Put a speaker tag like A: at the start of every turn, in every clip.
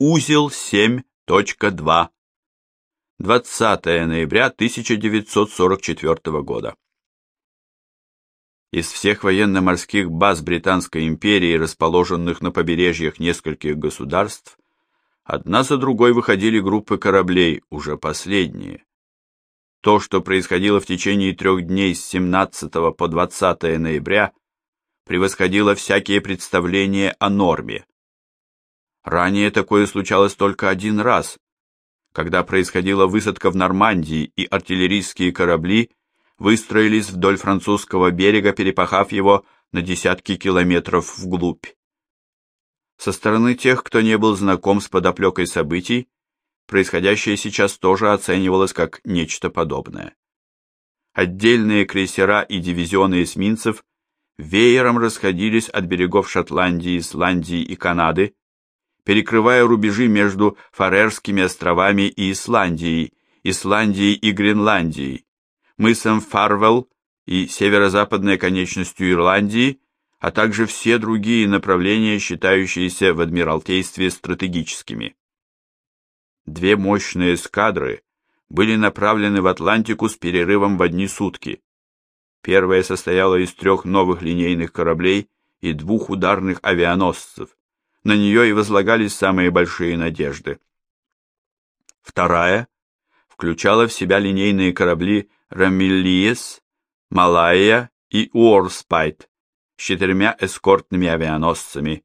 A: Узел 7.2. 20 ноября 1944 года. Из всех военно-морских баз Британской империи, расположенных на побережьях нескольких государств, одна за другой выходили группы кораблей, уже последние. То, что происходило в течение трех дней с 17 по 20 ноября, превосходило всякие представления о норме. Ранее такое случалось только один раз, когда происходила высадка в Нормандии, и артиллерийские корабли выстроились вдоль французского берега, перепахав его на десятки километров вглубь. Со стороны тех, кто не был знаком с подоплекой событий, происходящее сейчас тоже оценивалось как нечто подобное. Отдельные крейсера и дивизионы эсминцев веером расходились от берегов Шотландии, Исландии и Канады, перекрывая рубежи между Фарерскими островами и Исландией, Исландией и Гренландией, мысом Фарвелл и северо-западной конечностью Ирландии, а также все другие направления, считающиеся в Адмиралтействе стратегическими. Две мощные эскадры были направлены в Атлантику с перерывом в одни сутки. Первая состояла из трех новых линейных кораблей и двух ударных авианосцев, на нее и возлагались самые большие надежды. Вторая включала в себя линейные корабли «Рамиллиес», «Малайя» и «Уорспайт» с четырьмя эскортными авианосцами.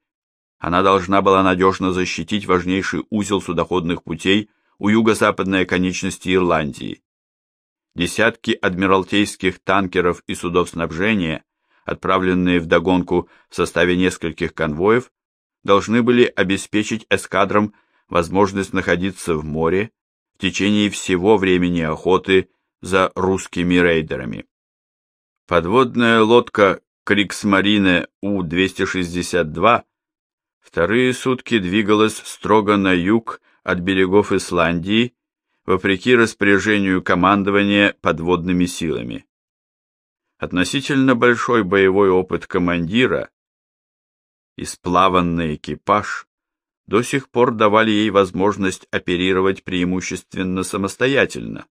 A: Она должна была надежно защитить важнейший узел судоходных путей у юго-западной конечности Ирландии. Десятки адмиралтейских танкеров и судов снабжения, отправленные в догонку в составе нескольких конвоев, должны были обеспечить эскадрам возможность находиться в море в течение всего времени охоты за русскими рейдерами. Подводная лодка Криксмарине У-262 вторые сутки двигалась строго на юг от берегов Исландии, вопреки распоряжению командования подводными силами. Относительно большой боевой опыт командира и сплаванный экипаж до сих пор давали ей возможность оперировать преимущественно самостоятельно,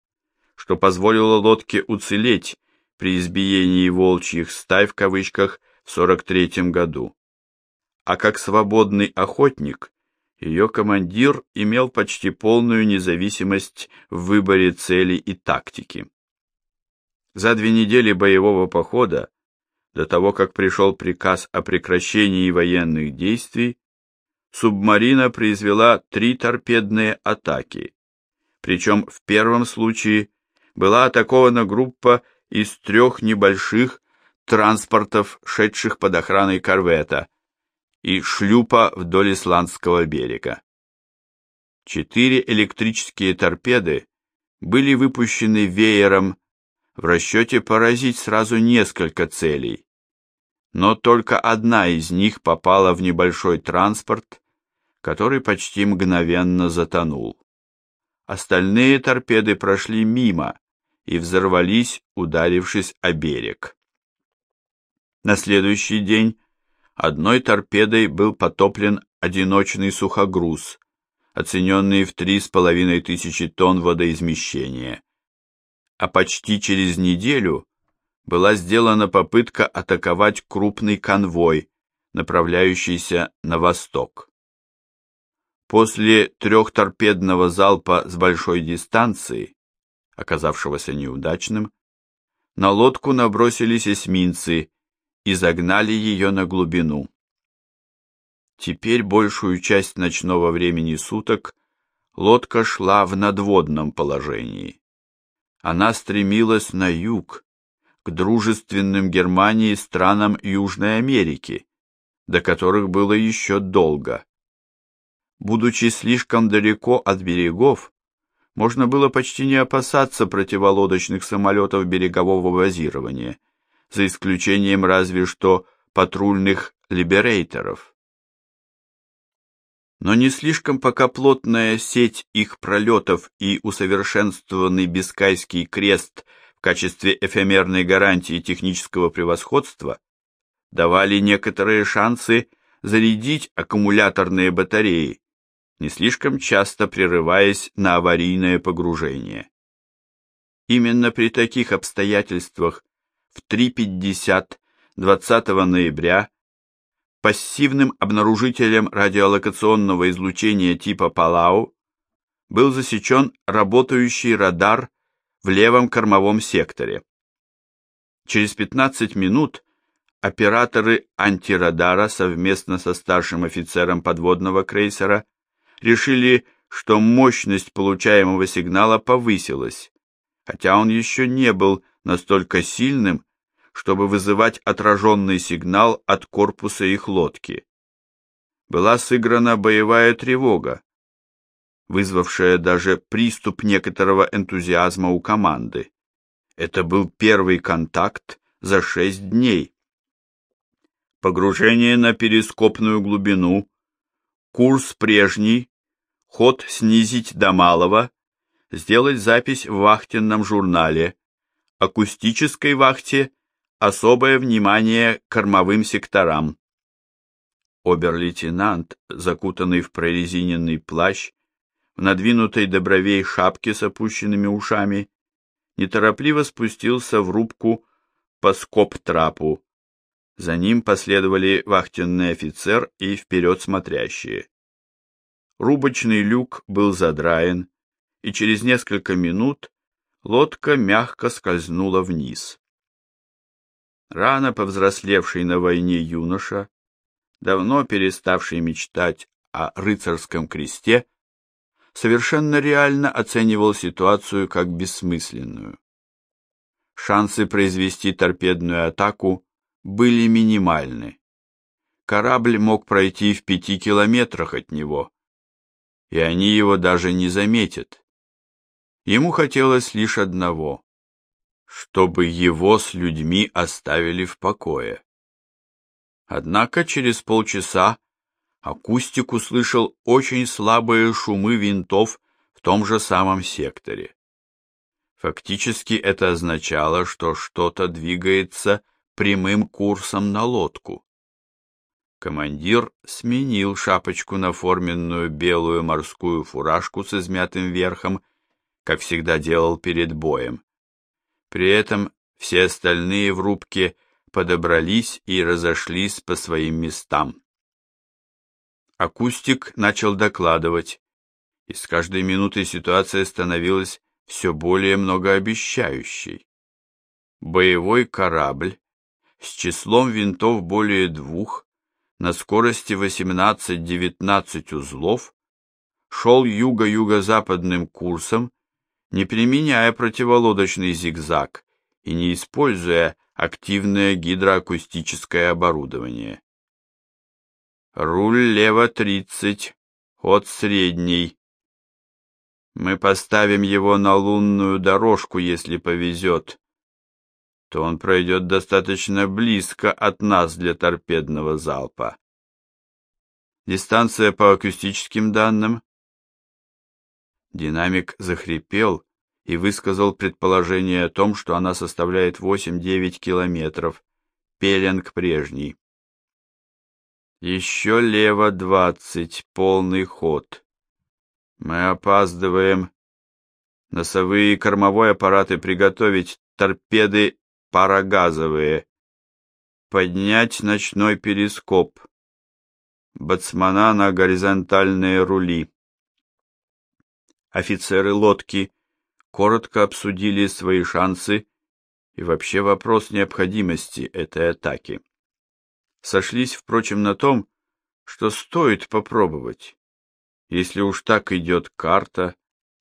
A: что позволило лодке уцелеть при избиении волчьих стай в кавычках в 43 году. А как свободный охотник, ее командир имел почти полную независимость в выборе цели и тактики. За две недели боевого похода до того, как пришел приказ о прекращении военных действий, субмарина произвела три торпедные атаки. Причем в первом случае была атакована группа из трех небольших транспортов, шедших под охраной корвета, и шлюпа вдоль исландского берега. Четыре электрические торпеды были выпущены веером в расчете поразить сразу несколько целей. Но только одна из них попала в небольшой транспорт, который почти мгновенно затонул. Остальные торпеды прошли мимо и взорвались, ударившись о берег. На следующий день одной торпедой был потоплен одиночный сухогруз, оцененный в три с половиной тысячи тонн водоизмещения а почти через неделю была сделана попытка атаковать крупный конвой, направляющийся на восток. После трехторпедного залпа с большой дистанции, оказавшегося неудачным, на лодку набросились эсминцы и загнали ее на глубину. Теперь большую часть ночного времени суток лодка шла в надводном положении. Она стремилась на юг, дружественным Германии странам Южной Америки, до которых было еще долго. Будучи слишком далеко от берегов, можно было почти не опасаться противолодочных самолетов берегового базирования, за исключением разве что патрульных либерейторов но не слишком пока плотная сеть их пролетов и усовершенствованный Бискайский крест в качестве эфемерной гарантии технического превосходства давали некоторые шансы зарядить аккумуляторные батареи, не слишком часто прерываясь на аварийное погружение. Именно при таких обстоятельствах в 3.50 20 ноября пассивным обнаружителем радиолокационного излучения типа Палау был засечен работающий радар в левом кормовом секторе. Через 15 минут операторы антирадара совместно со старшим офицером подводного крейсера решили, что мощность получаемого сигнала повысилась, хотя он еще не был настолько сильным, чтобы вызывать отраженный сигнал от корпуса их лодки. Была сыграна боевая тревога, вызвавшая даже приступ некоторого энтузиазма у команды. Это был первый контакт за шесть дней. Погружение на перископную глубину, курс прежний, ход снизить до малого, сделать запись в вахтенном журнале, акустической вахте особое внимание кормовым секторам. Обер-лейтенант, закутанный в прорезиненный плащ, в надвинутой до бровей шапке с опущенными ушами, неторопливо спустился в рубку по скоб-трапу. За ним последовали вахтенный офицер и вперед смотрящие. Рубочный люк был задраен, и через несколько минут лодка мягко скользнула вниз. Рано повзрослевший на войне юноша, давно переставший мечтать о рыцарском кресте, совершенно реально оценивал ситуацию как бессмысленную. Шансы произвести торпедную атаку были минимальны. Корабль мог пройти в пяти километрах от него, и они его даже не заметят. Ему хотелось лишь одного чтобы его с людьми оставили в покое. Однако через полчаса акустик услышал очень слабые шумы винтов в том же самом секторе. Фактически это означало, что что-то двигается прямым курсом на лодку. Командир сменил шапочку на форменную белую морскую фуражку с измятым верхом, как всегда делал перед боем. При этом все остальные в рубке подобрались и разошлись по своим местам. Акустик начал докладывать, и с каждой минутой ситуация становилась все более многообещающей. Боевой корабль с числом винтов более двух на скорости 18-19 узлов шел юго-юго-западным курсом не применяя противолодочный зигзаг и не используя активное гидроакустическое оборудование. Руль лево 30, ход средний. Мы поставим его на лунную дорожку, если повезет. То он пройдет достаточно близко от нас для торпедного залпа. Дистанция по акустическим данным Динамик захрипел и высказал предположение о том, что она составляет 8-9 километров. Пеленг прежний. Еще лево 20, полный ход. Мы опаздываем. Носовые и кормовой аппараты приготовить, торпеды парогазовые. Поднять ночной перископ. Бацмана на горизонтальные рули. Офицеры лодки коротко обсудили свои шансы и вообще вопрос необходимости этой атаки. Сошлись, впрочем, на том, что стоит попробовать, если уж так идет карта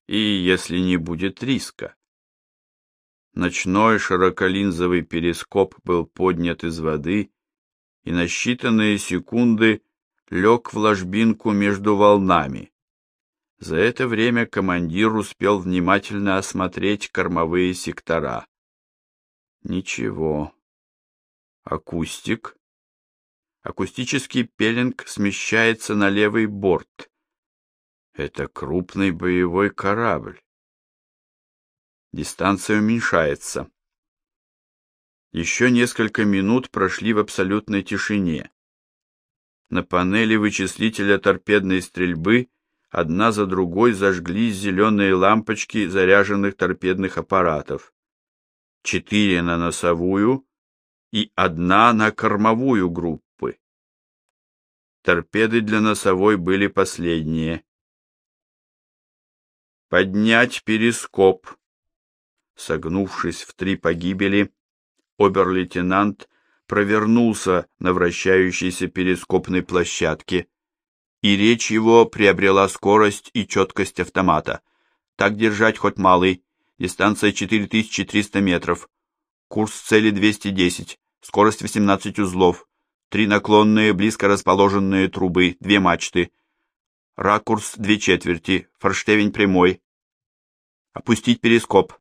A: и если не будет риска. Ночной широколинзовый перископ был поднят из воды и на считанные секунды лег в ложбинку между волнами. За это время командир успел внимательно осмотреть кормовые сектора. Ничего. Акустик. Акустический пеленг смещается на левый борт. Это крупный боевой корабль. Дистанция уменьшается. Еще несколько минут прошли в абсолютной тишине. На панели вычислителя торпедной стрельбы одна за другой зажглись зеленые лампочки заряженных торпедных аппаратов. Четыре на носовую и одна на кормовую группы. Торпеды для носовой были последние. Поднять перископ. Согнувшись в три погибели, обер-лейтенант провернулся на вращающейся перископной площадке, и речь его приобрела скорость и четкость автомата. Так держать хоть малый, дистанция 4300 метров, курс цели 210, скорость 18 узлов, три наклонные близко расположенные трубы, две мачты, ракурс две четверти, форштевень прямой. Опустить перископ.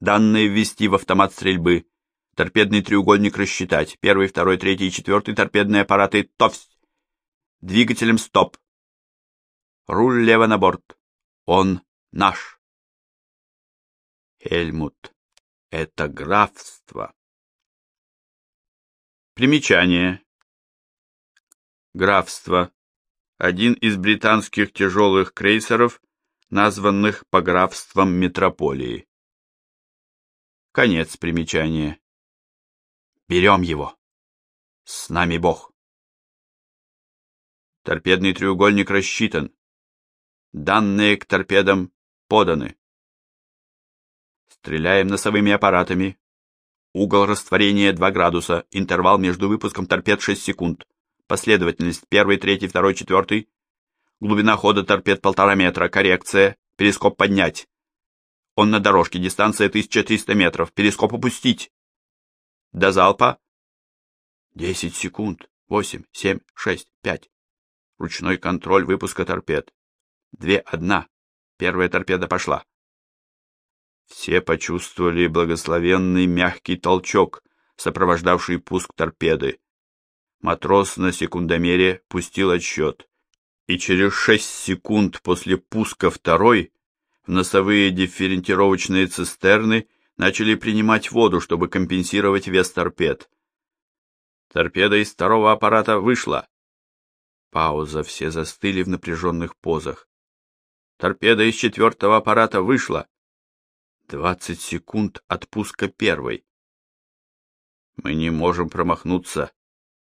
A: Данные ввести в автомат стрельбы. Торпедный треугольник рассчитать. Первый, второй, третий и четвертый торпедные аппараты ТОВС. Двигателем стоп. Руль лево на борт. Он наш. Хельмут. Это графство. Примечание. Графство. Один из британских тяжелых крейсеров, названных по графствам метрополии. Конец примечания. Берем его. С нами Бог. Торпедный треугольник рассчитан. Данные к торпедам поданы. Стреляем носовыми аппаратами. Угол растворения 2 градуса, интервал между выпуском торпед 6 секунд. Последовательность 1, 3, 2, 4. Глубина хода торпед 1,5 метра, коррекция, перископ поднять. Он на дорожке, дистанция 1300 метров. Перископ опустить. До залпа. 10 секунд. 8, 7, 6, 5. Ручной контроль выпуска торпед. Две, одна. Первая торпеда пошла. Все почувствовали благословенный мягкий толчок, сопровождавший пуск торпеды. Матрос на секундомере пустил отсчет, и через шесть секунд после пуска второй носовые дифферентировочные цистерны начали принимать воду, чтобы компенсировать вес торпед. Торпеда из второго аппарата вышла. Пауза, все застыли в напряженных позах. Торпеда из четвертого аппарата вышла. Двадцать секунд от пуска первой. Мы не можем промахнуться.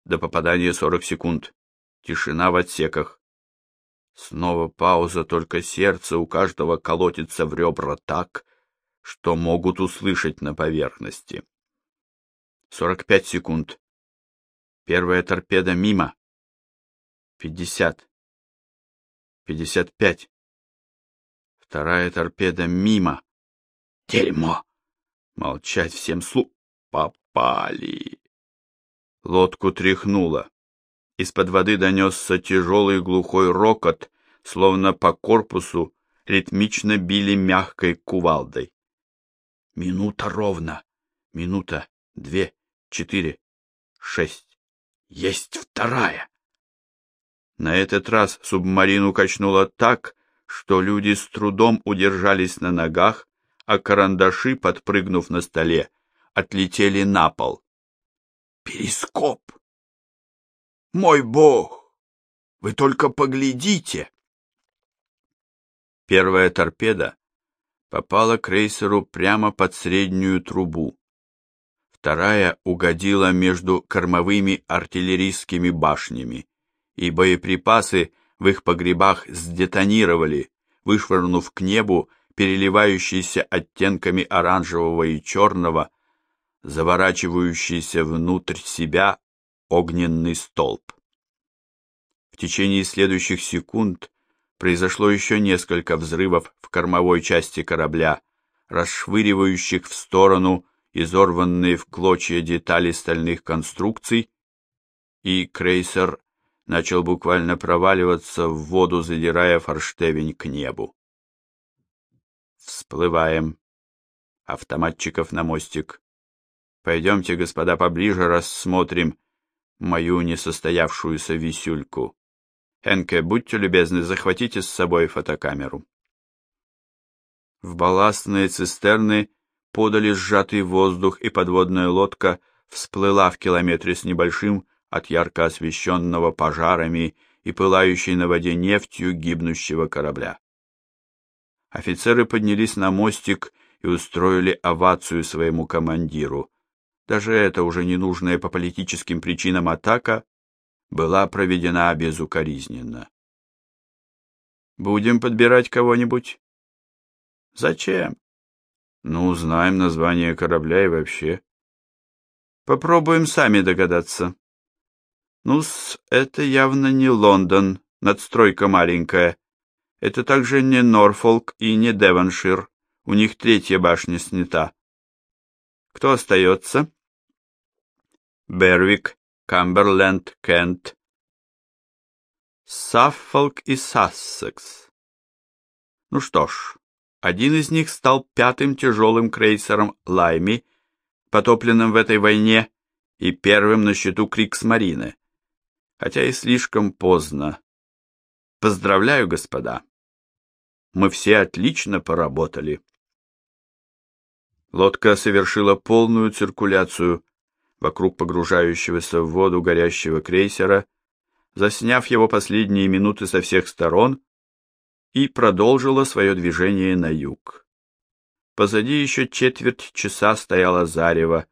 A: До попадания сорок секунд. Тишина в отсеках. Снова пауза, только сердце у каждого колотится в ребра так, что могут услышать на поверхности. Сорок пять секунд. Первая торпеда мимо. Пятьдесят. Пятьдесят пять. Вторая торпеда мимо. Дерьмо! Молчать всем слу... Попали. Лодку тряхнуло. Из-под воды донесся тяжелый глухой рокот, словно по корпусу ритмично били мягкой кувалдой. Минута ровно. Минута, две, четыре, шесть. Есть вторая. На этот раз субмарину качнуло так, что люди с трудом удержались на ногах, а карандаши, подпрыгнув на столе, отлетели на пол. Перископ! Мой бог! Вы только поглядите! Первая торпеда попала крейсеру прямо под среднюю трубу. Вторая угодила между кормовыми артиллерийскими башнями, и боеприпасы в их погребах сдетонировали, вышвырнув к небу переливающийся оттенками оранжевого и черного, заворачивающийся внутрь себя огненный столб. В течение следующих секунд произошло еще несколько взрывов в кормовой части корабля, расшвыривающих в сторону изорванные в клочья детали стальных конструкций, и крейсер начал буквально проваливаться в воду, задирая форштевень к небу. Всплываем. Автоматчиков на мостик. Пойдемте, господа, поближе рассмотрим мою несостоявшуюся висюльку. Хенке, будьте любезны, захватите с собой фотокамеру. В балластные цистерны подали сжатый воздух, и подводная лодка всплыла в километре с небольшим от ярко освещенного пожарами и пылающей на воде нефтью гибнущего корабля. Офицеры поднялись на мостик и устроили овацию своему командиру. Даже эта уже ненужная по политическим причинам атака была проведена безукоризненно. Будем подбирать кого-нибудь? Зачем? Ну, узнаем название корабля и вообще. Попробуем сами догадаться. Ну-с, это явно не Лондон, надстройка маленькая. Это также не Норфолк и не Девоншир. У них третья башня снята. Кто остается? Бервик, Камберленд, Кент, Саффолк и Сассекс. Ну что ж, один из них стал пятым тяжелым крейсером Лайми, потопленным в этой войне, и первым на счету Криксмарины, хотя и слишком поздно. Поздравляю, господа. Мы все отлично поработали. Лодка совершила полную циркуляцию вокруг погружающегося в воду горящего крейсера засняв его последние минуты со всех сторон, и продолжила свое движение на юг. Позади еще четверть часа стояла зарево,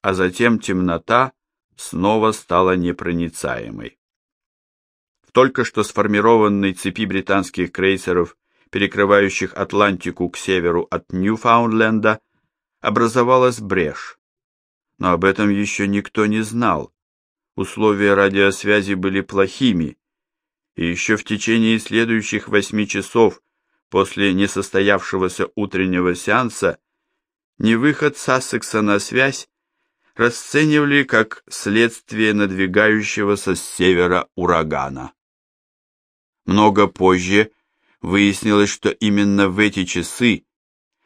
A: а затем темнота снова стала непроницаемой. Только что сформированной цепи британских крейсеров, перекрывающих Атлантику к северу от Ньюфаундленда, образовалась брешь. Но об этом еще никто не знал, условия радиосвязи были плохими, и еще в течение следующих восьми часов после несостоявшегося утреннего сеанса невыход Сассекса на связь расценивали как следствие надвигающегося с севера урагана. Много позже выяснилось, что именно в эти часы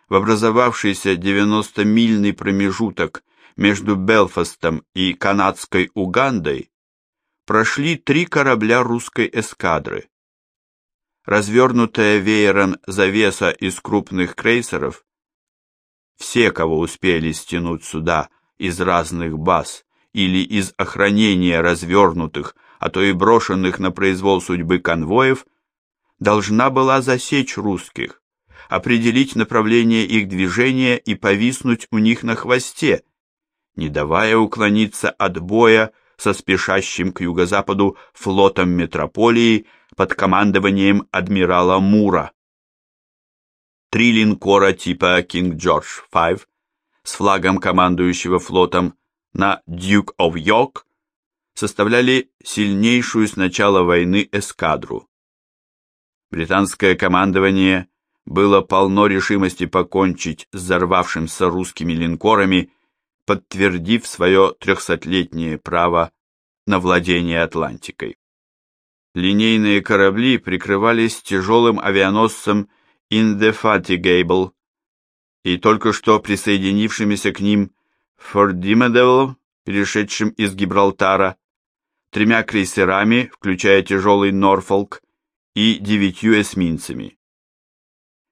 A: в образовавшийся 90-мильный промежуток между Белфастом и канадской Угандой прошли три корабля русской эскадры. Развернутая веером завеса из крупных крейсеров, все, кого успели стянуть сюда из разных баз или из охранения развернутых, а то и брошенных на произвол судьбы конвоев, должна была засечь русских, определить направление их движения и повиснуть у них на хвосте, не давая уклониться от боя со спешащим к юго-западу флотом метрополии под командованием адмирала Мура. Три линкора типа King George V с флагом командующего флотом на Duke of York составляли сильнейшую с начала войны эскадру. Британское командование было полно решимости покончить с взорвавшимся русскими линкорами подтвердив свое трехсотлетнее право на владение Атлантикой. Линейные корабли прикрывались тяжелым авианосцем Indefatigable и только что присоединившимися к ним Фордимедевл, перешедшим из Гибралтара, тремя крейсерами, включая тяжелый Норфолк, и девятью эсминцами.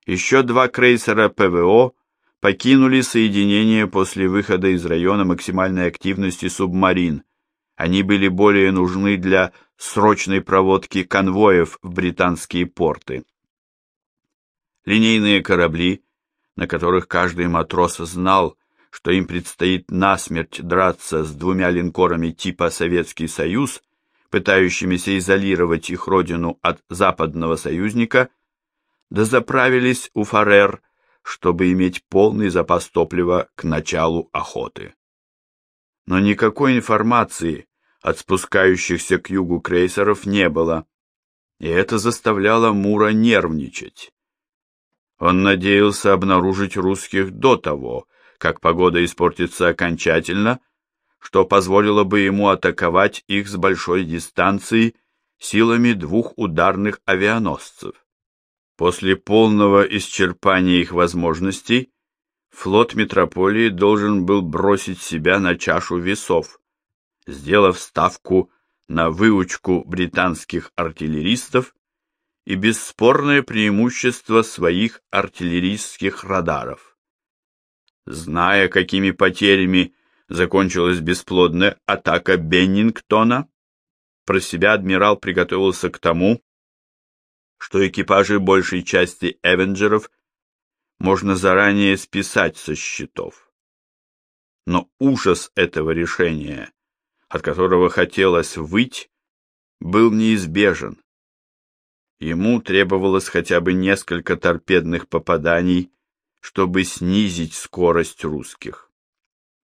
A: Еще два крейсера ПВО покинули соединение после выхода из района максимальной активности субмарин. Они были более нужны для срочной проводки конвоев в британские порты. Линейные корабли, на которых каждый матрос знал, что им предстоит насмерть драться с двумя линкорами типа Советский Союз, пытающимися изолировать их родину от западного союзника, дозаправились у Фарер чтобы иметь полный запас топлива к началу охоты. Но никакой информации от спускающихся к югу крейсеров не было, и это заставляло Мура нервничать. Он надеялся обнаружить русских до того, как погода испортится окончательно, что позволило бы ему атаковать их с большой дистанции силами двух ударных авианосцев. После полного исчерпания их возможностей, флот метрополии должен был бросить себя на чашу весов, сделав ставку на выучку британских артиллеристов и бесспорное преимущество своих артиллерийских радаров. Зная, какими потерями закончилась бесплодная атака Беннингтона, Про себя адмирал приготовился к тому, что экипажи большей части «Эвенджеров» можно заранее списать со счетов. Но ужас этого решения, от которого хотелось выть, был неизбежен. Ему требовалось хотя бы несколько торпедных попаданий, чтобы снизить скорость русских.